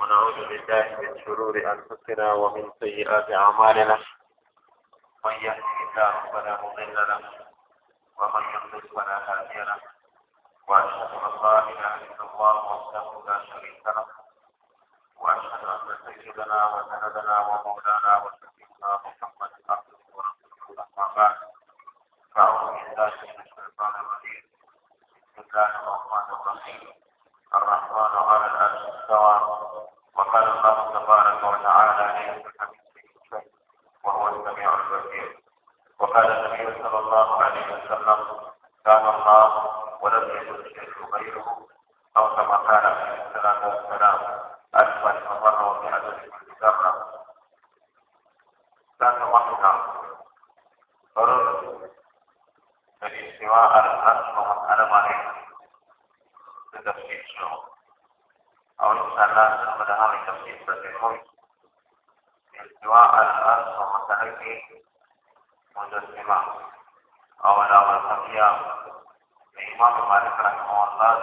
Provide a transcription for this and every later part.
ونعوذ بالله من شرور أنفسنا ومن سيئات أعمالنا. من يهده الله فلا مضل له ومن يضلل فلا هادي له. وأشهد أن لا إله إلا الله وحده لا شريك له. وأشهد أن سيدنا وسندنا ومولانا وسيدنا محمد عبده ورسوله. أما بعد فأعوذ بالله من الشيطان الرجيم. بسم الله الرحمن الرحيم. الرحمن على الأرش استوى وقال تبارك وتعالى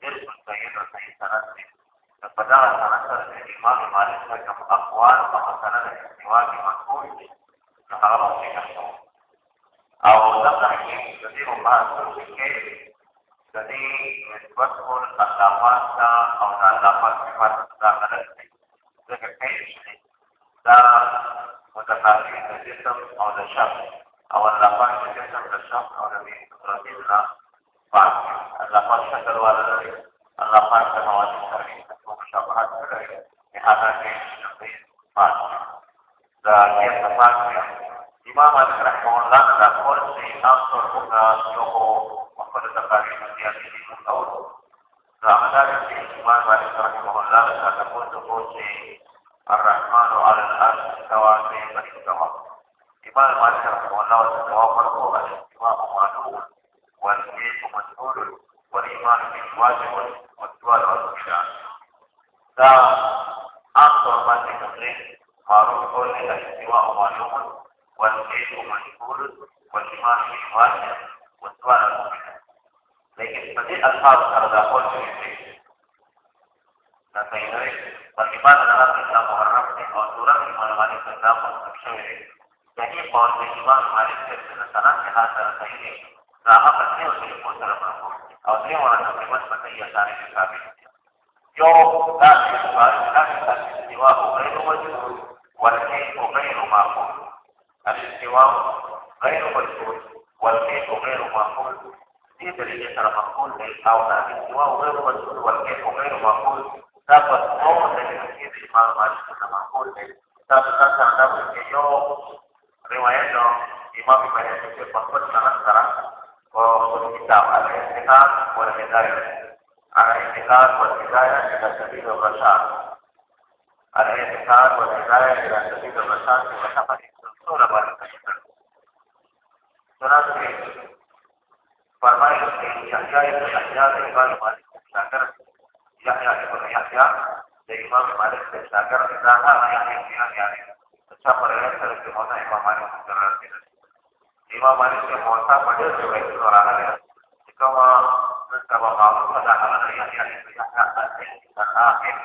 mubar bisa saya cerah bisa jadi saya saya sangat kepada sanat dari imam malik sebagai akwal bahasana dari istiwa di makul kalau masih أو ذكر كثير ما تشكي jadi nisbatul al-lafaz أو al-lafaz sifat dalam الله پاک شکر والا دی الله پاک د حواس سره کوم مشابهت کړی نه هغه کې شپې پات دا کې صفات امام احمد رحمه الله دا قول چې تاسو ورته یو خپل د تاریخ دی چې او دا هغه چې امام احمد رحمه الله دا قول ته پوهی الرحمن على العرش استوى في مستوى امام احمد رحمه الله دا قول واجب والدول والمشاعر دا أكثر من تقريب معروف قول الاستواء معلوم والجيش مشغول والإيمان فيه واجب والدول المؤمنة لكن بديل ألفاظ هذا قول في تفیدوی بلکې بعد هغه څه محرم دي أو صورت معلومات څخه تاسو شوی یعنی په دې باندې مالک څخه سره حاصل کوي pasti harus dibuat dalam aku. Kalau dia orang yang beriman seperti ia tadi di kami. Yo, tak disebut, tak disebut, jiwa غير مجهول والكيف غير معقول الاستواء غير مجهول والكيف غير معقول دي دليل ترى مقبول أو الاستواء غير مجهول والكيف غير معقول dapat mau dari sisi Imam Malik dan Mahmud tapi kan terhadap yo riwayat dong Imam Malik itu Mahmud sangat sekarang oh kita ada istiqam boleh hidayah ada istiqam boleh hidayah dan Cuando solicitaba la identidad, por el detalle. A la identidad, por el detalle, en el sentido pasado. A la identidad, por el detalle, en el sentido pasado, que pasa para la estructura para el presidente. Son las tres. Por más que iniciar y potenciar de igual o más que la la de igual o más que la carta, la gana y la gente de que no tenemos más que la. Imam Malik yang mohon pada sebagai seorang ya jika mencoba mahu pada hal Yahya ibn Yahya dan akhir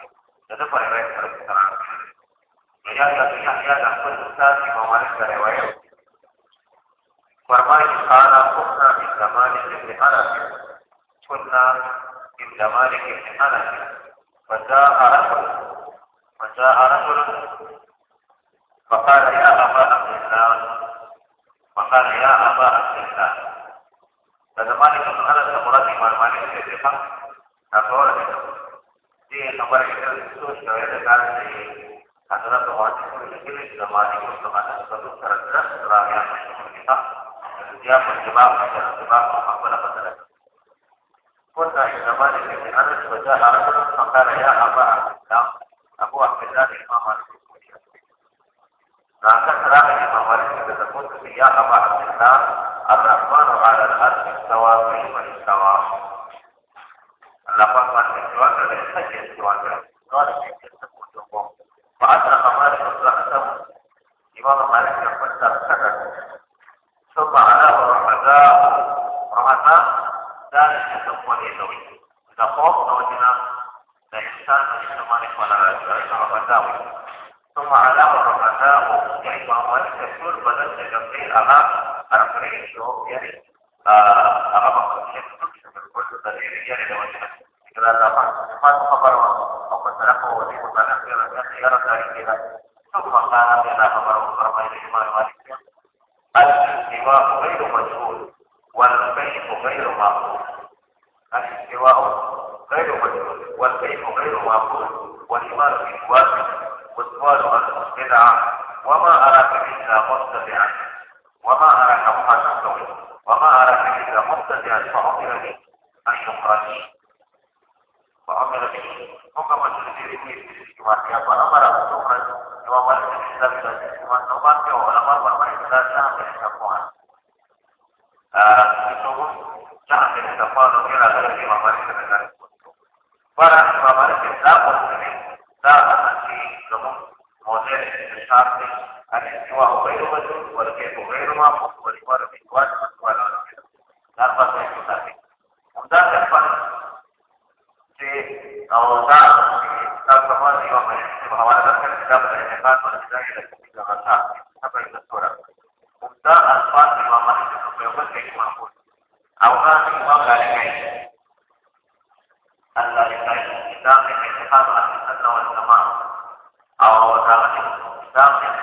jadi pada mereka dari seorang Yahya ibn Yahya dan Ustaz Imam Malik dari Wayang Farmai kana kunna min zamani ibn Anas kunna عند مالك بن انس فجاء رجل فجاء رجل فقال يا ابا عبد الله فقال يا ابا عبد الله Kata Malik bin Anas semula di mana Malik itu Jepang, atau di nomor itu itu saya dengar di adalah bahwa itu ini sudah Malik untuk ada satu cerita setelah yang kita dia menjebak menjebak apa apa كنا عند مالك بن انس فجاء رجل فقال يا ابا عبد الله قلت يا أبا عبد الله الرحمن على الأرض استوى كيف استوى اللفظ مالك استوى كذا يسجل استوى قال تجمعي أها أرقرين شو يعني أغا مقصد يكتب دليل يعني لو أجنا إذا لا فان خبر أو قد تلقوا ودي مطلق يرى ذلك ثم قال بنا خبر فرمى الإمام مالك الاستواء غير مجهول والكيف غير معقول الاستواء غير مجهول والكيف غير معقول والإيمان بالواجب والسؤال عن البدعة وما أراك إلا مبتدعا وما أرى أن أستوي وما أرى إلا مبتدئا فأمر به أن يقرأني وأمر به حكم الجزيرة في الاجتماع فأمر أن يقرأني وما الإسلام إلى الاجتماع نظام والأمر والمعنى لا شامل التقوان كتبهم شامل التقوان إلى غير ممارسة من ذلك فرح ممارسة لا قلت لا أمر في لهم موديل الشعب الانتواء غير مدون والكيف غير معقول والإيمان بالإيمان والإيمان والإيمان دا پاتې کیږي دا څه پاتې چې او دا دا په هغه یو په هغه د کتاب د انتقاد په ځای کې د غاټه خبرې د سورہ دا الفاظ یو مخکې په یو بل کې معقول او دا چې ما غالي کوي الله دې دا په انتقاد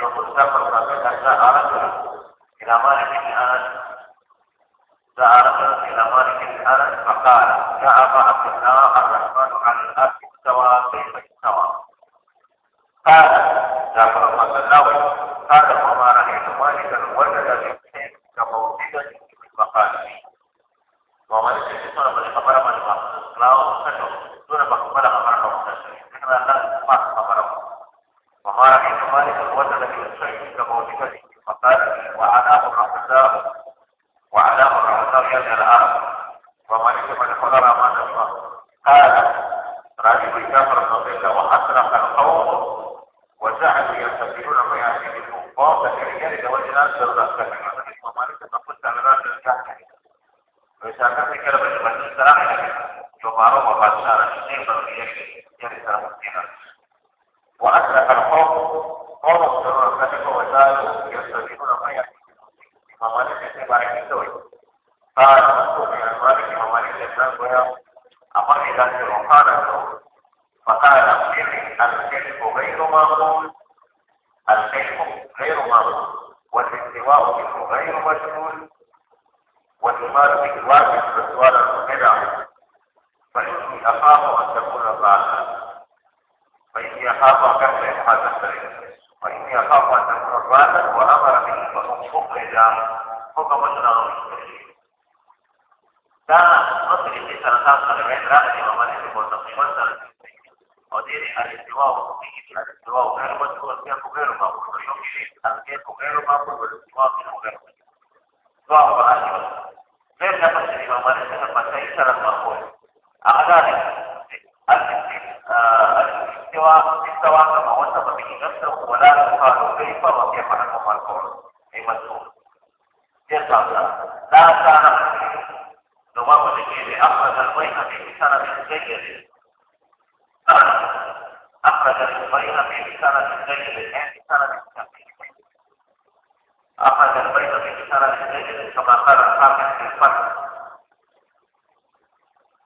يقول جابر بن عبد الله جاء رجل الى مالك بن انس جاء رجل الى مالك بن انس فقال يا ابا عبد الله الرحمن على الارض استوى كيف استوى قال جابر بن عبد الله قال وما رأيت مالكا وجد في أخاف كسر هذا السرير وإني أخاف أن تكون ضالا وأمر به فأخرج حكم جناه dan masih di sana sana dengan rakyat yang mana di kota Primansa وديري الاستواء في الاستواء غير مجهول كيف غير مقبول ويمكن كيف غير مقبول والاستواء كيف غير مقبول استواء وأجل غير نفس الإمام مالك لما تيسر المقبول أعداد الاستواء مستوى كما وصف به نفسه ولا يقال كيف وكيف لكم القول اي مذكور يسعد لا كان دوام الذكر اخرج البيهقي بسند جيد اخرج البيهقي بسند جيد يعني سند اخرج البيهقي بسند جيد كما قال الحافظ في الفتح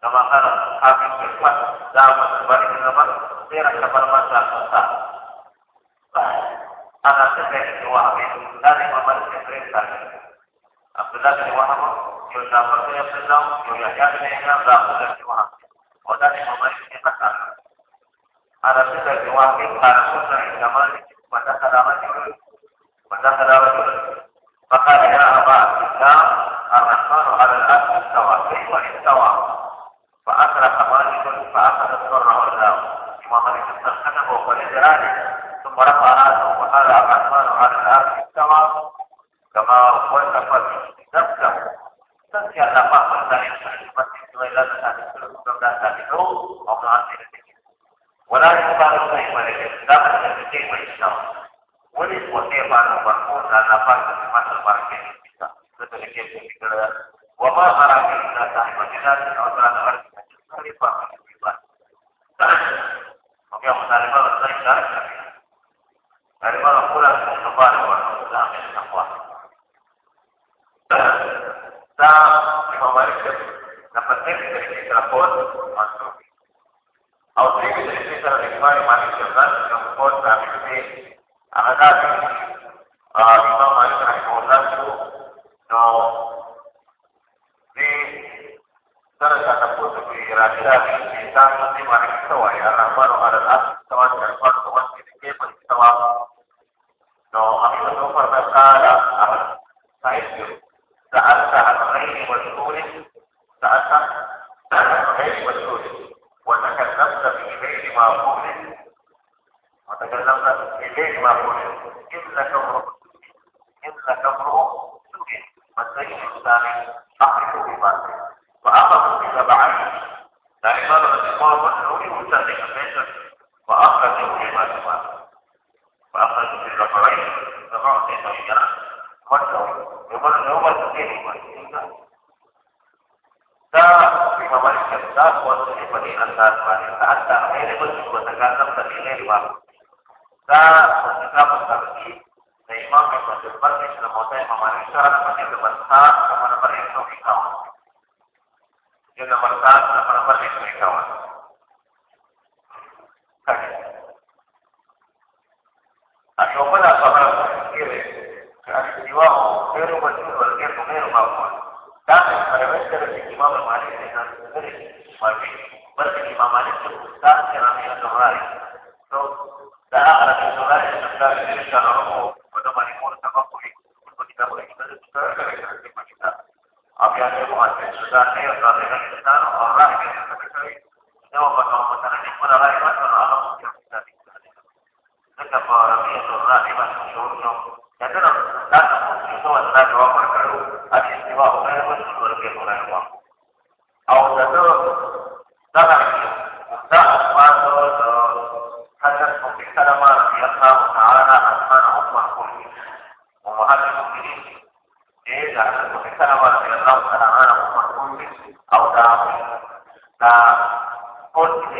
كما قال الحافظ في الفتح لا مصدر من الفتح Pera kapal pasal kota. Anak sebelah itu wahmin dari Muhammad Ibrahim. Abdullah bin Wahab, Yusafar bin Abdullah, Yahya bin Ibrahim, Abdullah bin Wahab. Oh, kota di Muhammad Ibrahim kata. Anak sebelah itu wahmin karena sunnah Islam pada sarawak itu. Pada itu. Maka ya Aba Abdullah, Ar-Rahman al-Arsh istawa. Kaifa? وكرامه ثم رفع راسه وقال أما أحسن takata, ele pun juga tergantung.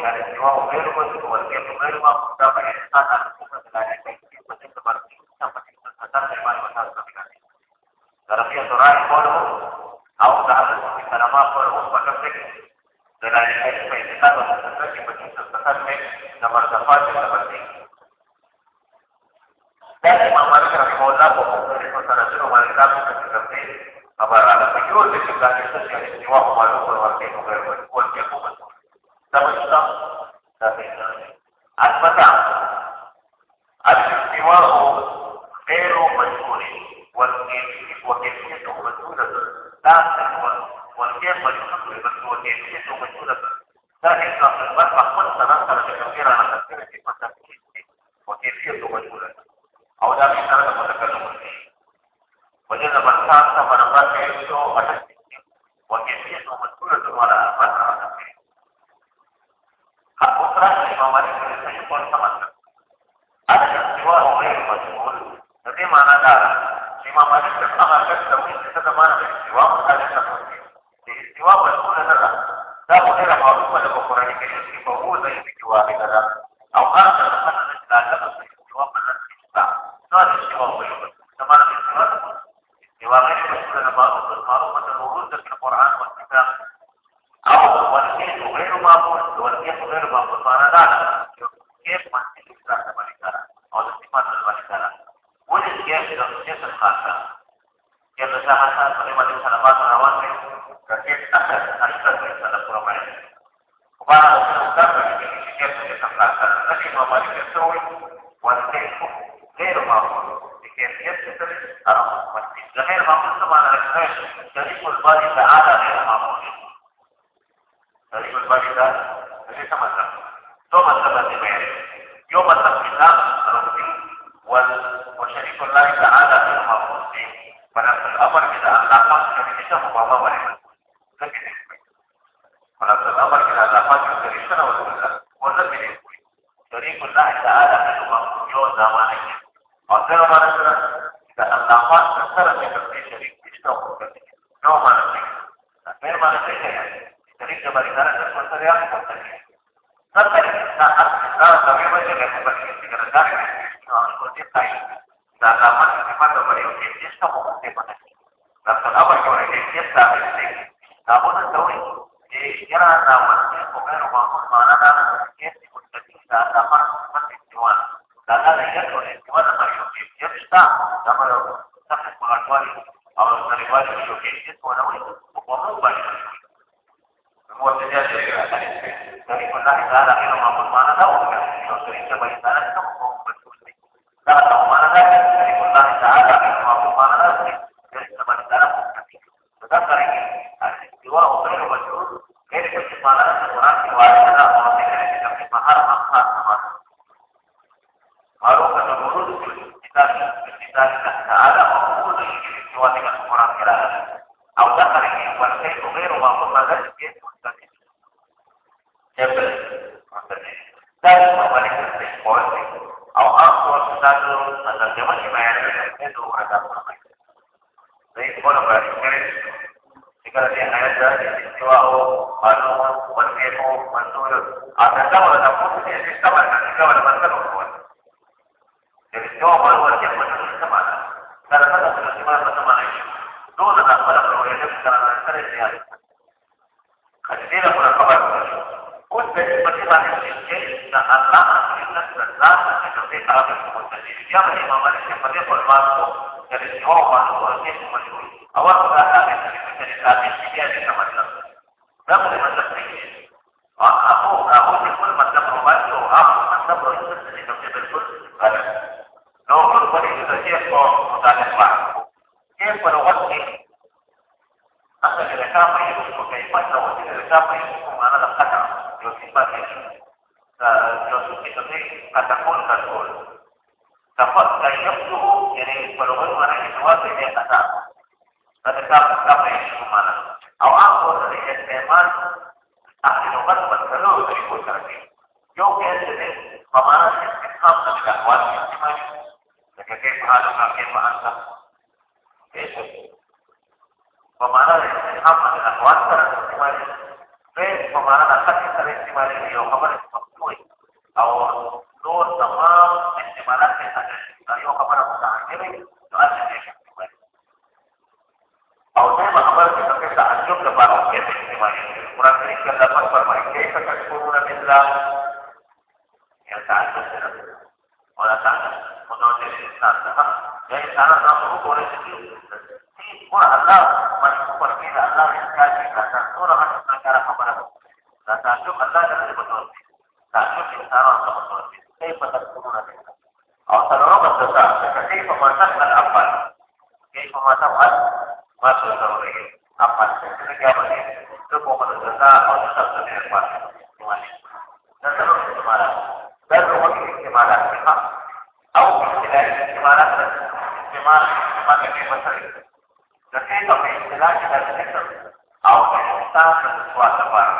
الارتواء غير مسلم والكيف غير مقصود فالإحسان على الكفر العلمي كيف تجب الكفر فتجب الفتاة لما المساس بكاتي درقية رأي قوله أو ذهب كلمة قوله وكفك دلالي حيث ما يتكاد وتتفك بجنس الفتاة من نمر دفات النمر دي ذلك ما مالك رحمه الله وقفه وسنسل ومالكاته في التفكير أبرا لكن يوجد في ذلك الشيء الاستواء ومالوك والكيف غير مسلم غير مقصود على الخير تليق الباري تعالى itu balik semua terjadi dari kita ada yang mampu mana tahu kan kalau coba lama seperti Arab yang jadi dia menimba manusia pada berbantu dari semua manusia yang menulis. Awal sudah ada dari dari tadi dia di sama dengan. Dan macam ini. Aku aku pun macam membantu, aku macam berusaha dari betul-betul لو كنت وليد الشيخ متعلق كيف نغطي أصل الإسلام يجب كيف نغطي الإسلام يجب أن نقطع يصيب يصيب كتبه قد تكون كالكل تفضل كي يبدو يعني فلغة أنا يتواصل إلى قطع فتكاب كما يجب معنا أو أقول الاستعمال أهل لغة والكلام يقول كرسي يوم يجب فمعنى الاستفهام من الأحوال الاجتماعية كيف حالك كيف أنت كيف ومعنى الاستفهام من الأحوال ترى الاحتمال غير ومعنى الخط ترى احتمال اليوم خبر مفتوح او نور تمام احتمالات پیدا کړي دا یو خبره مو څنګه کوي دا څنګه او دا خبر چې څنګه تعجب لپاره کې استعمالي قرآن کریم کې الله پاک فرمایي چې څنګه کورونه بالله یا تعجب سره او دا تعجب په نوم دې ستاسو دا انسان تاسو وګورئ چې ټول الله مشکور دې الله انسان کې تاسو راغلی خبره ده دا تعجب الله دې په توګه saudara berdosa. Jadi pemasak dan apa? Jadi pemasak what? Masuk saudara ini. Apa? Jadi apa ini? Itu mau berdosa. Awal tetap sendiri apa? Gimana? Dan terus kemana? Dan rumah ini kemana? أو اختلاف احتمالات احتمال احتمال كيف مثلا لكن في اختلاف الذكر أو الإنسان الأسواق تبارك لكن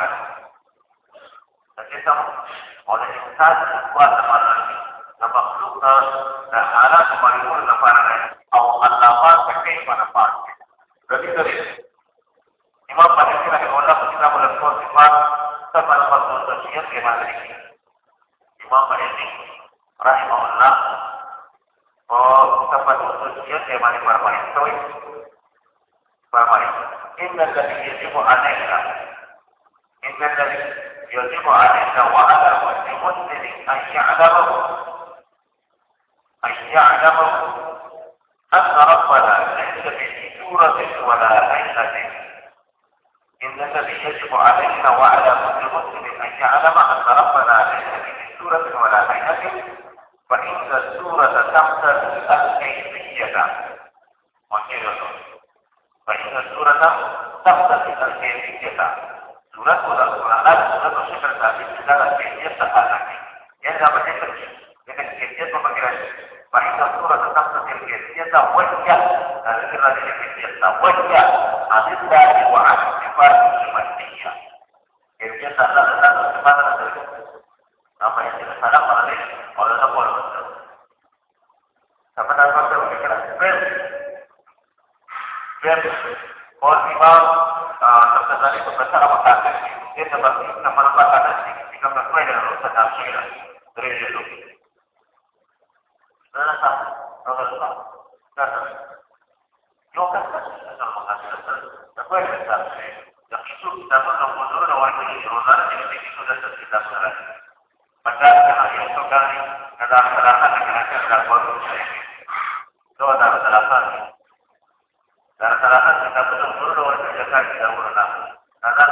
have और imam terkadang itu besar apa dia seperti kata jika sesuai dengan dari itu Nada sabe, nada sabe, nada. Yo casi no lo hace, ¿te puedes pensar? Ya itu kita. Maka itu dengan cara baru saya. Itu ada. Dan terasa kita betul betul doa jaga kita berulang. Karena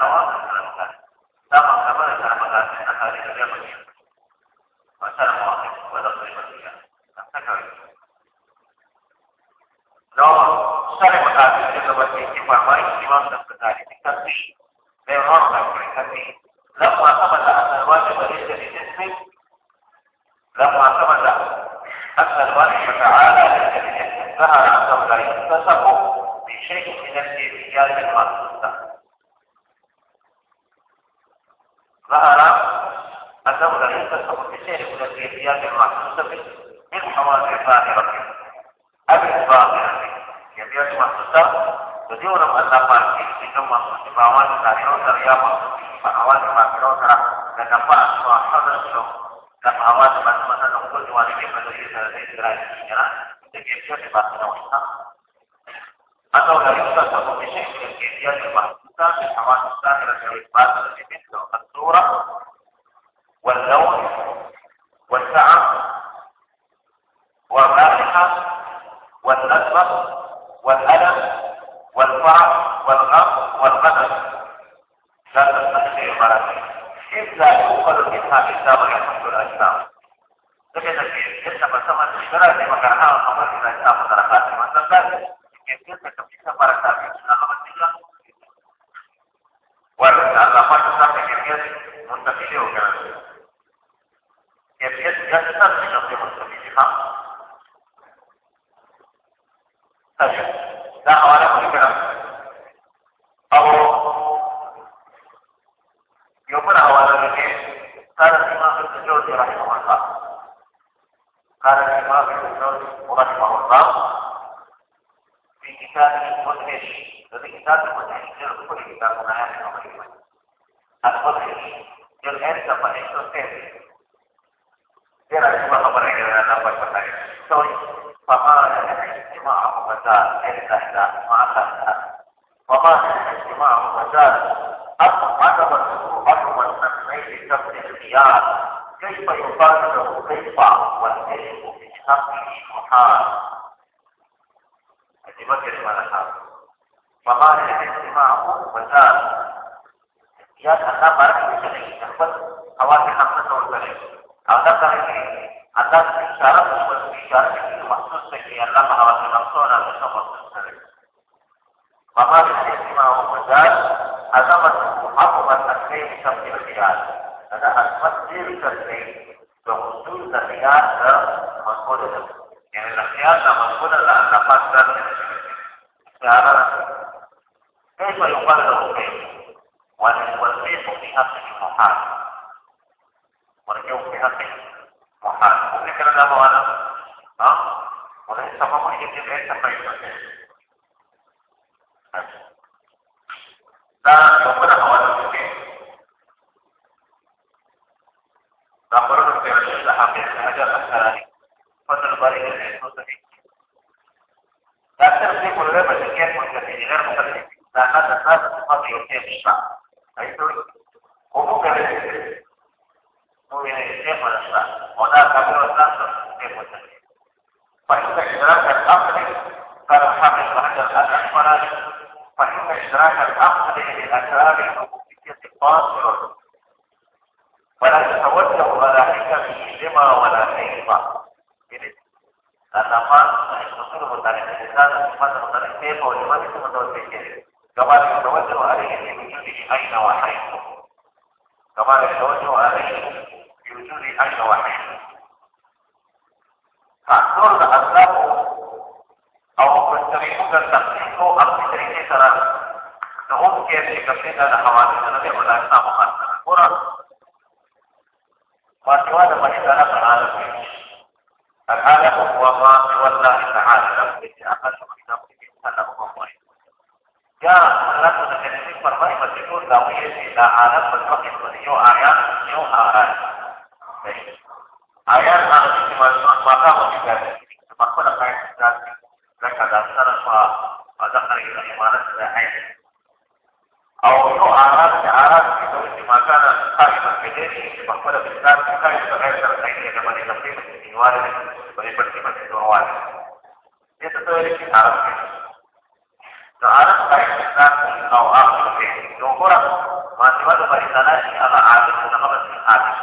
په اول کارو سره یا په اول کارو سره د حضر شو د اواز باندې مثلا د خپل ځواني کې په دې سره د اجرا کیږي نه د کېپچر په باندې وښه اته د رښتا په مشه کې کېپچر په باندې د اواز سره د اجرا واللون والسعه والرائحه والنسبة والالم والفرح يؤخذ منها كتاب يحمل الأجسام لكن في جنة bersama segera di makanan apa kita bisa masyarakat masyarakat وزاد عندنا وأخذنا وما الاجتماع وزاد أم عدم السوء والتنمية كفر الخيار. كيف يقال كيف والكشف من حقه محال هذه كلمة لها فما الاجتماع وزاد يا أخبر بشيء أخبر أواخر 45 atas atas syarat syarat itu maksud bagi Allah mengawasi nafsu dan maksud sering. Maka dari Imam Ghazali ada masuk apa maksudnya bisa dilihat. Ada asmat diri sendiri. Kemudian terlihat ke maksud yang terlihat sama maksud adalah dapatkan secara itu yang paling كيف؟ والتوفيق في حق المحال والجو في حقه محال mungkin karena nama anak Hah? Boleh sama pun ingin dia sampai itu Dan beberapa orang mungkin Tak perlu berkira sudah hampir sahaja masalah ini Fadl balik dari itu tadi Dan tersi boleh bersekian pun ketinggian bukan كيف ولماذا ثم توجه كما يتوجه عليه في وجوده أين وحيث كما يتوجه عليه في وجوده أين وحيث فأكثر الأسباب أو مستريحون التقسيم أو مستريحين ترى نقوم كيف يكفينا لحوادث الذي ولا يسمى مخاطرة ما سوى ما إذا العالم العالم هو ما سوى الله تعالى لم يجد أقل من نفسه هو Ya, Allah sudah jadi permai meskipun kami tidak ada bentuk itu ayat, itu ayat. Ayat harus maka juga semakin ada kaitan mereka dasar apa ada kaitan yang mana sudah ayat. Awal itu arah arah itu dimakan kaitan bedanya semakin ada besar kaitan berkaitan dengan yang mana yang lebih luar dari bersifat itu awal. Itu arah Seorang baik besar atau akhir Dua orang masih ada bagi sana ini apa adil dan apa adil.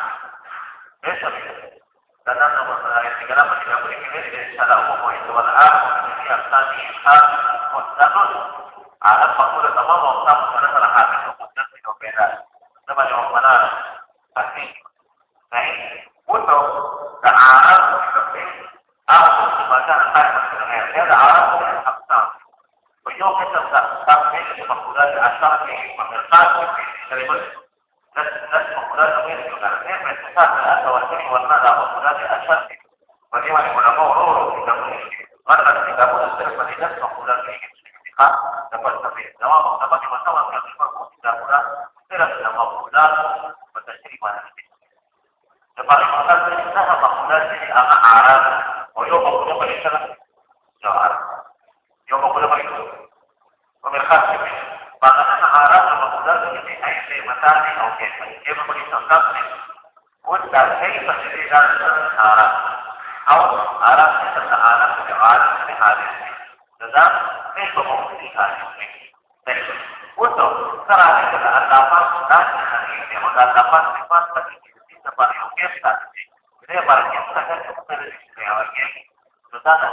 Besok dan nama saya tiga nama tiga ini dari umum itu adalah akhir ini yang tadi hal mustahil. Ada faktor sama mau sama karena salah hati kemudian tidak beda. Nama yang mana pasti. Nah, untuk kearah seperti apa maka akan ada arah yang ويوم حتى تعمل المقولات العشرة والمرقات كلمات ناس ناس مقولات غير المعنى من الصفات الأسى والسمع والمدى مقولات العشرة ودي ما يقول أبو رورو في كتابه مرة كتابه السلف ودي ناس مقولات في الاتحاد dapat tapi nama dapat dimasalah yang lima tidak mudah tidak ada maqbulat bertashri mana Sebab maqbulat ini sah maqbulat ini agak arab. Oh, yo maqbulat ini salah. Jawab. Yo maqbulat itu ومرخص فأنا أعرف المقدار من أي مكان أو كيف كيف بنستخدم وانت كيف تريد أن أعرف أو أعرف أن أعرف بأعرف في هذه لذا كيف ممكن هذه untuk kerana kita dapat dan ini maka dapat sifat bagi kita pada yang tadi. Jadi pada kita sangat seperti ini lagi. Sudah ada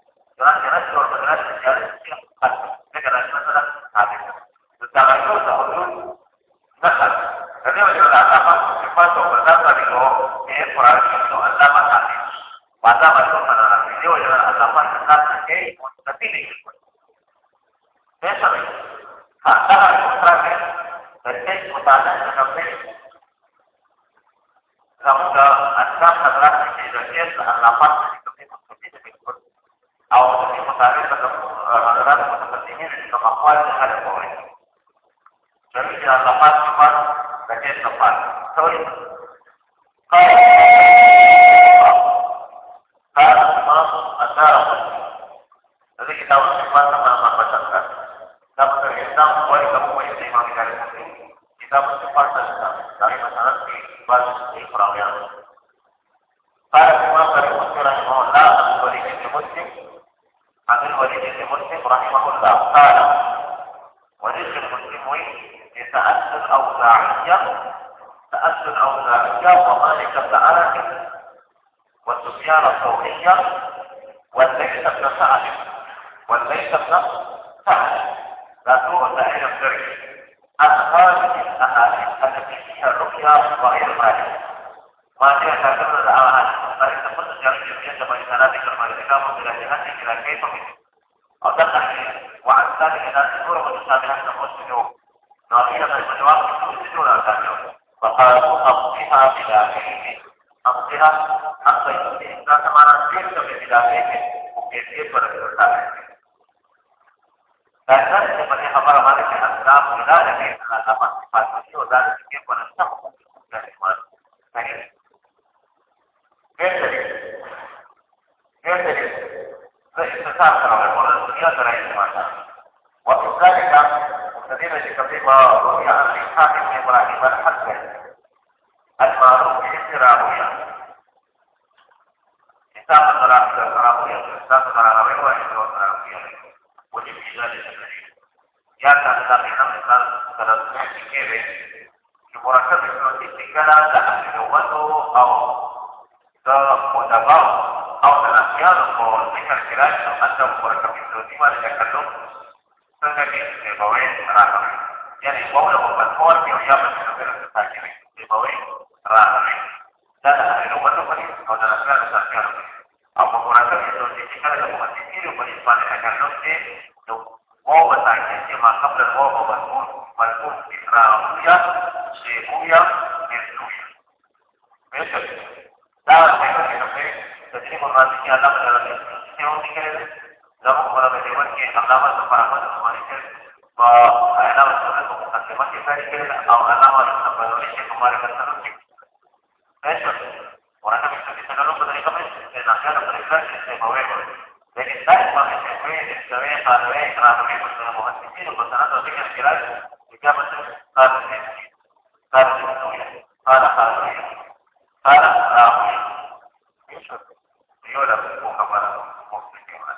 mata masuk pada video adalah adalah tentang sebagai mustahil besar kata terakhir dari mutana sampai Kemudian asam adalah kejadian lapan seperti seperti disebut awal dari mutana adalah seperti ini kemampuan terhadap orang jadi وعن ذلك إلى الأمور متشابهة المسلمون ناظرة الجواب يفسدون الكلام فقالوا أمضها بلا علم أمضها حتى يمكن أن تمانا كيف بلا علم وكيفية برد الكلام Dan seperti khabar malik yang aslam, tidak ada yang dapat sifat itu dan sikit pada sama dari iman. Jadi, jadi, فاستثار على الدنيا ترى إجمالا وفي ذلك مستدل بما روي عن إسحاق بن إبراهيم الحسن المعروف باسم راوية إسحاق بن راوية إسحاق بن راوية وإسحاق بن راوية wajib juga disebut. Ya karena kami kan kalau Entonces el Boe Rádame. Ya ni pueblo con Pascual, que ya me lo que nos está aquí. El Boe Rádame. Dada la aeropuerto con la ciudad de San A un poco rato que los chicos de la Comisión por Hispania de Carlos que lo Boe Rádame, que más el se cuya Dada la que no sé, niña د ورکه علامه فرحمت باندې چې په علامه سره په مقدمه کې کړي کړي او علامه په اړه چې کومه کتنه کوي ماشي ورته چې څنګه په طریقه باندې نه نه په طریقه چې په وایي لكن دائما التكوين السوية قانونية قانونية مثل المهندسين ومساندة وذكر الكلام إجابة قانونية قانونية قال قانونية قال قانونية يشهد يولد مخبرة مفتكرة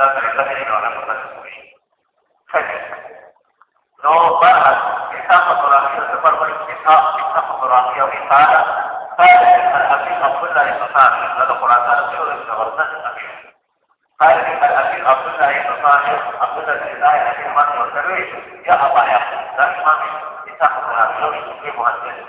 لا تنتهي إلى أن تنتهي No barras, estafa coragio, se barba estafa, estafa coragio, estada, قال الأبي أصلنا لمصاحب هذا قرآن هذا شغل من غرزة الأبي قال الأبي أصلنا لمصاحب أصلنا لله الذي من وسلوي يا أبا يا أخي لا إمام يتاخذ من الشغل في مهندس.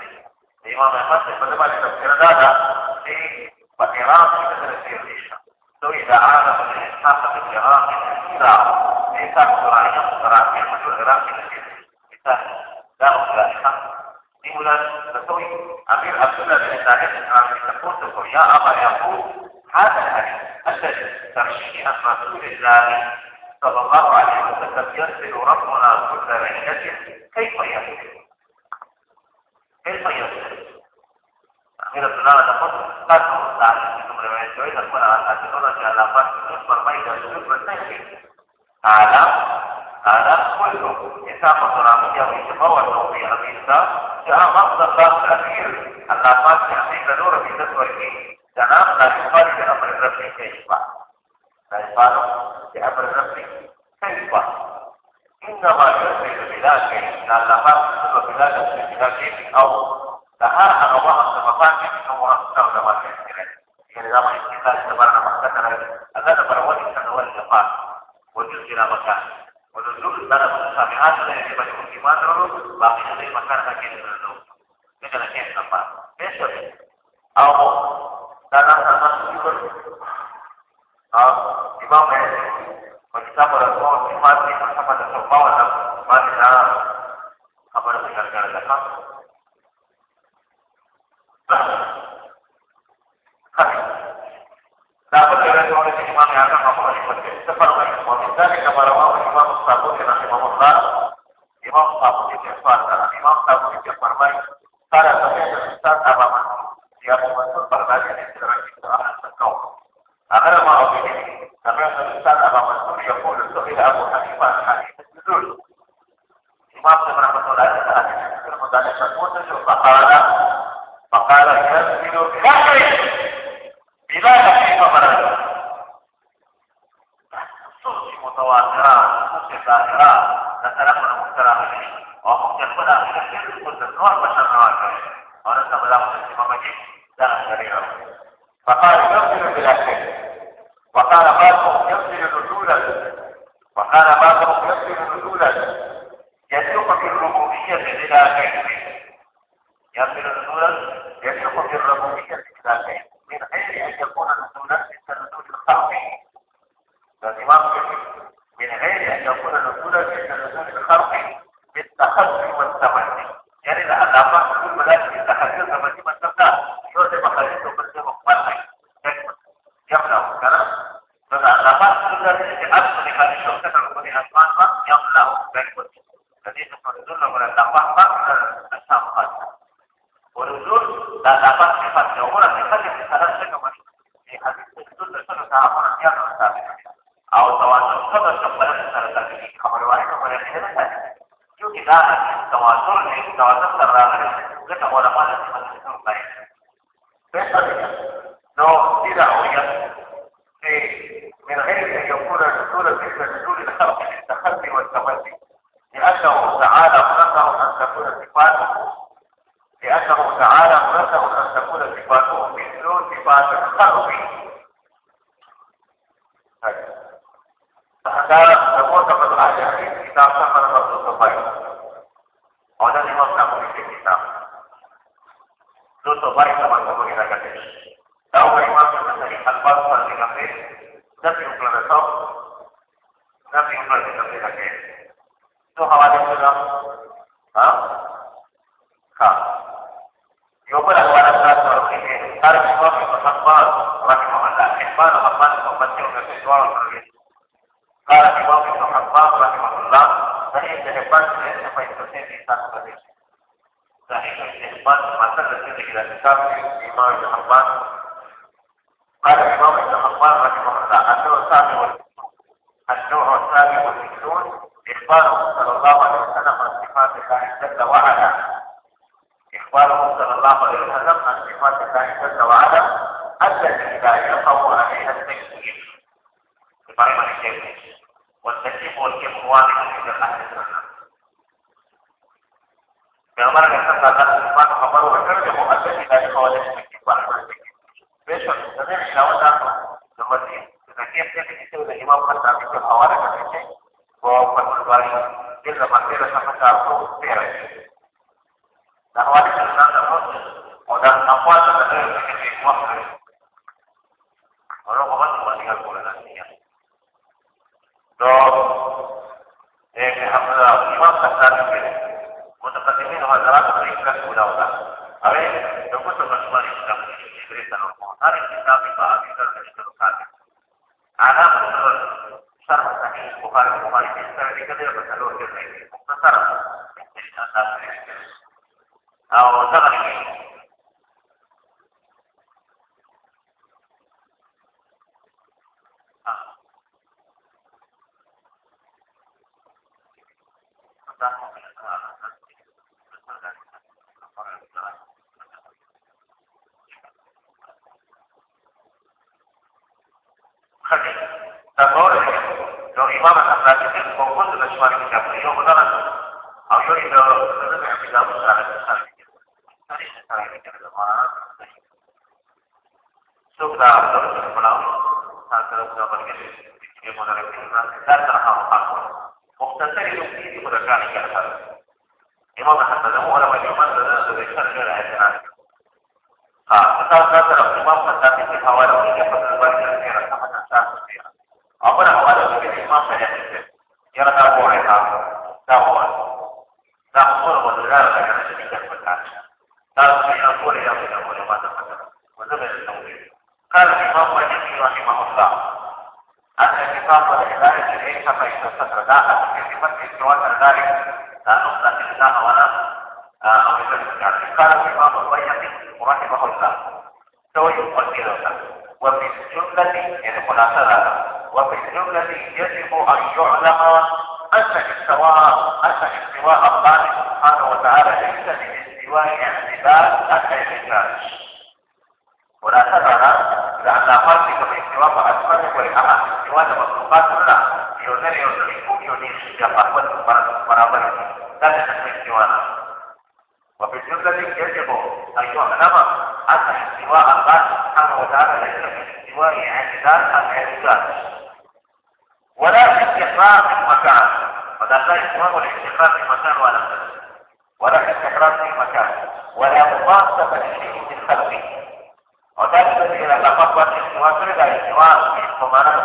الإمام أحمد فلما لتذكر هذا في بطيران في تدرس في الإشاء لو إذا عاد حافظ العراق ساعة ميثاق قرآن قرآن في العراق ميثاق دار اللاحقة لولا تسوي أمير عبد الله بن سعيد العامري تقول يا أبا يقول هذا الحديث الذي ترشيه عن رسول الله صلى الله عليه وسلم يرسل ربنا كل رحلة كيف يصل؟ كيف يصل؟ يرسل؟ أمير عبد الله نقول قد تعالى منكم رواية جوية تكون عن أسئلة على الله فرمي رسول بالنهي تعالى هذا كله إنسان مصرامية ويتفوت في أمير جاء مصدر ذات الأخير اللافات تحقيق نور في تسويه تمام لا يقال بأمر الرب كيف لا يقال بأمر الرب كيف إنما يرسل بلا كيف لأن اللافات تسوى بلا كيف بلا كيف أو لها banyak yang orang tahu dapat kira yang ini, kita sebarang masa terhadap ada sebarang wajib terhadap depan wajib kita baca wajib kita dapat sampai hasil yang dibaca muslimat lalu bagi dari masyarakat kita suci mutawatirah suci zahirah dan السلام وهم يقول كل النوع والنوع وانا سبلا مسلم مجيد لا شريعه فقال يغفر بلا شيء وقال بعضهم يغفر نزولا وقال بعضهم يغفر نزولا acá الإمام بن حبان قال الإمام ابن حبان رحمه الله النوع الثاني النوع الثاني والعشرون إخباره صلى الله عليه وسلم عن صفات الله جل وعلا. إخباره صلى الله عليه وسلم عن صفات الله جل وعلا الذي لا يقوى ہر کتاب کا آگے کر رحمه الله. أن الاتفاق والعبادة ليس فيتستر داخل في فتح سواد ذلك لا نقطة الله ولا آه، أو قال الإمام البيهقي رحمه الله سوي الجلسة وفي الجملة يعني خلاصة هذا وفي الجملة يجب أن يعلم أن استواء أن استواء الله سبحانه وتعالى ليس من اعتبار أهل الإنسان يرجع فهوة برابر لا تشكل سواها وفي الجملة يجب أن يعلم أن احتواء الله سبحانه وتعالى ليس من استواء اعتدال. الاعتدال ولا استقرار في المكان فدخل استواء الاستقرار في المكان ولا ولا استقرار في المكان ولا مخاصة لشيء من خلقه وذلك إلى تفضل استواء لا استواء في الصمانة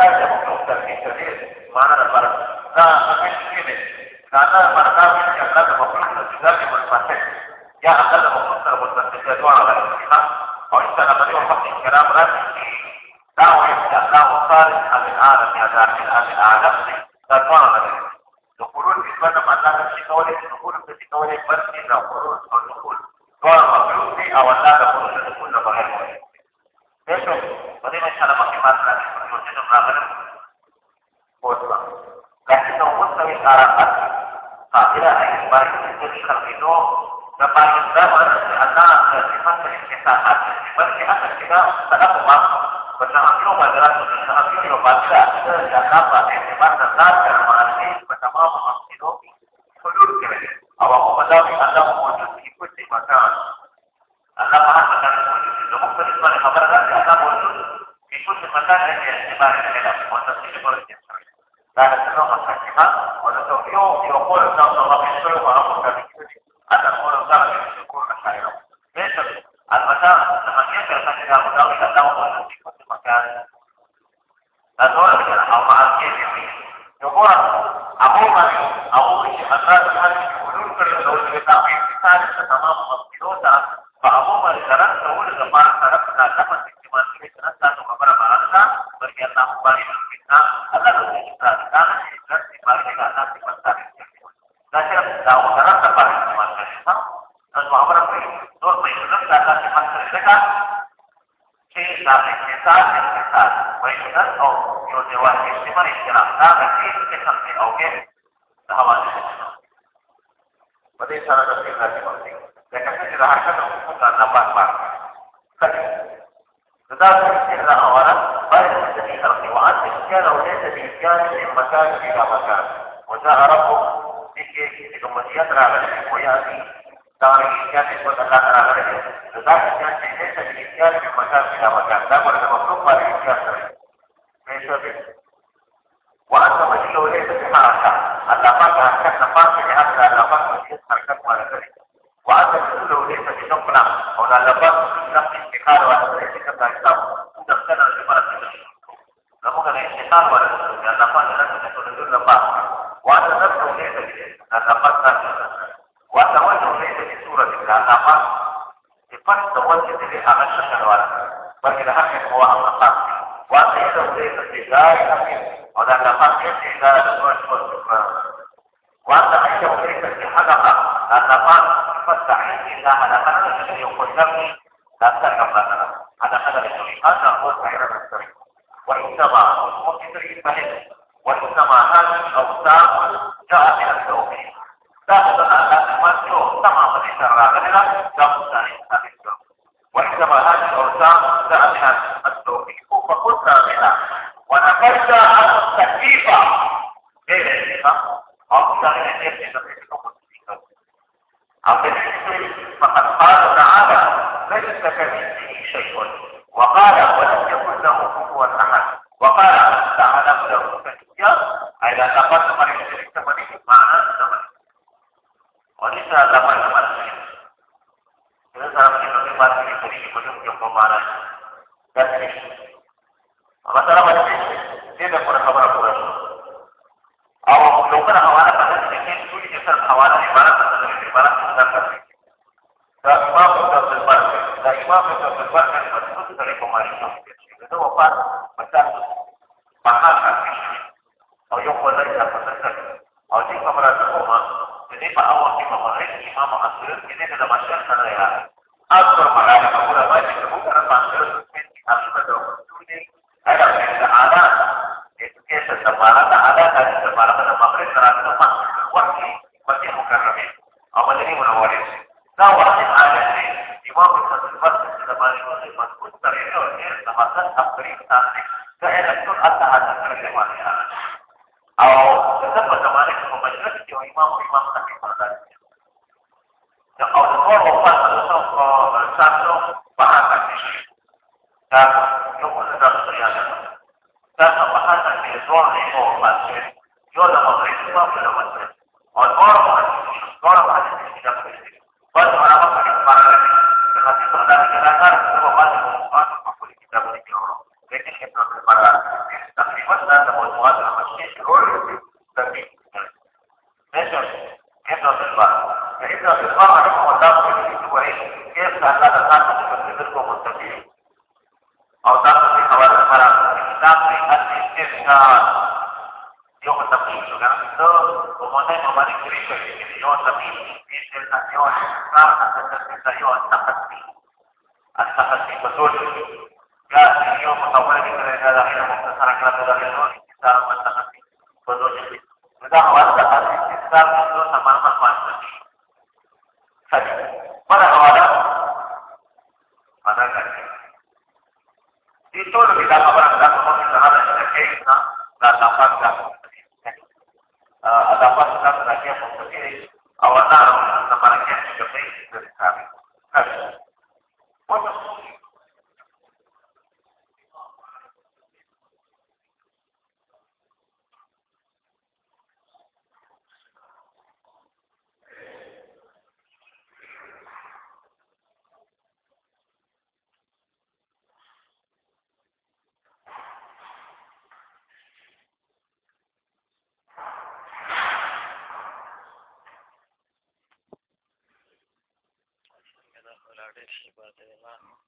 ښکار دی موږ ته څه دې معنا لپاره دا هغه څه دې دا دا مردا fare nella fondazione forestale. La nostra prima, quando dobbiamo, io ho portato la bagi Allah kembali kita akan kita kita dan kembali ke atas di masa Nah, saya tahu karena di masa kita dan orang itu nur menunjuk data di masa kita kita kita kita menunjuk oh yo dewa istimewa istilah nah nanti kita oke الإنسان من مكان إلى مكان. وجاء ربك بك بجمهوريات راغبة ويأتي. دار الامكان يكون الله راغبة لذلك كان ليس بامكان من مكان إلى مكان. لا بد مطلوب الإنسان ليس بك وأنت مجيء ليس بحركة. اللفات حركتنا فاصل لهذا اللفات مجيء حركتنا ولا ذلك وأنت مجيء ليس بنقلة. ولا لفات لا يستقيم ولا نقاط يمشي لا يدرس والاستقرار وأنت أنت وكيف في حلقة النقاط فاستعين إلا على قدر الذي يقدمني لا تلقى قدرة هذا قدر الشريف هذا هو سعيد الطريق وإنما ممكن تريد هذه الأوساط energia, vocês estão modificando. A presença da água, não é isso termasuk takbir tasik saya itu ada-ada kerjanya atau tetap bagaimana membaca di imam imam takbir di. 这吃不得辣。